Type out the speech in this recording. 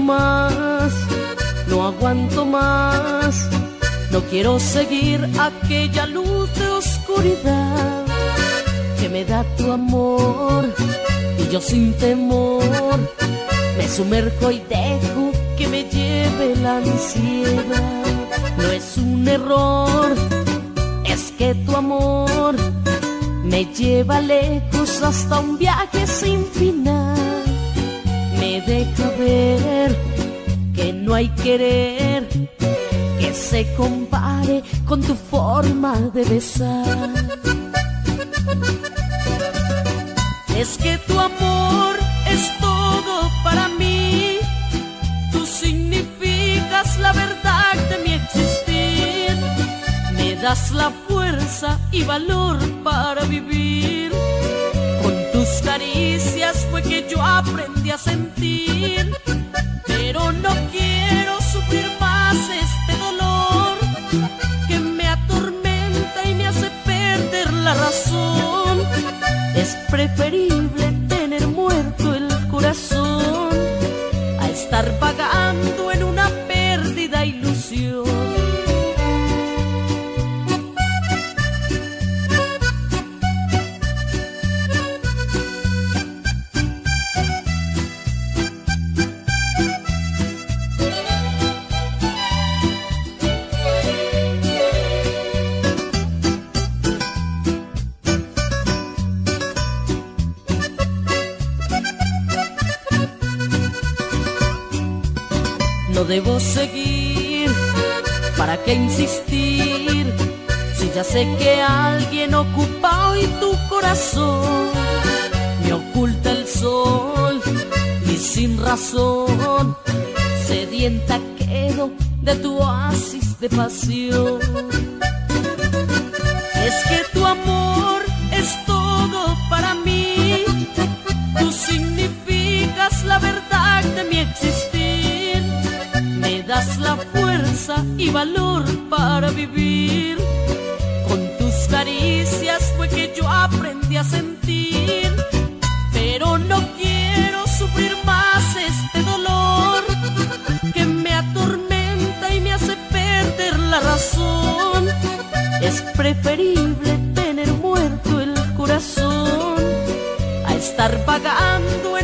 más, no aguanto más. No quiero seguir aquella luz de oscuridad que me da tu amor y yo sin temor me sumerjo y dejo que me lleve la ansiedad. No es un error, es que tu amor me lleva lejos hasta un viaje sin final. Me deja ver que no hay querer que se compare con tu forma de besar. Es que tu amor es todo para mí. Tú significas la verdad de mi existir. Me das la fuerza y valor para vivir. Es preferible tener muerto el corazón a estar pagando en una pérdida ilusión. Debo seguir, ¿para qué insistir? Si ya sé que alguien ocupa hoy tu corazón, me oculta el sol y sin razón, sedienta quedo de tu oasis de pasión. Es que tu amor es todo para mí, tú significas la verdad de mi la y valor para vivir. Con tus caricias fue que yo aprendí a sentir, pero no quiero sufrir más este dolor que me atormenta y me hace perder la razón. Es preferible tener muerto el corazón a estar pagando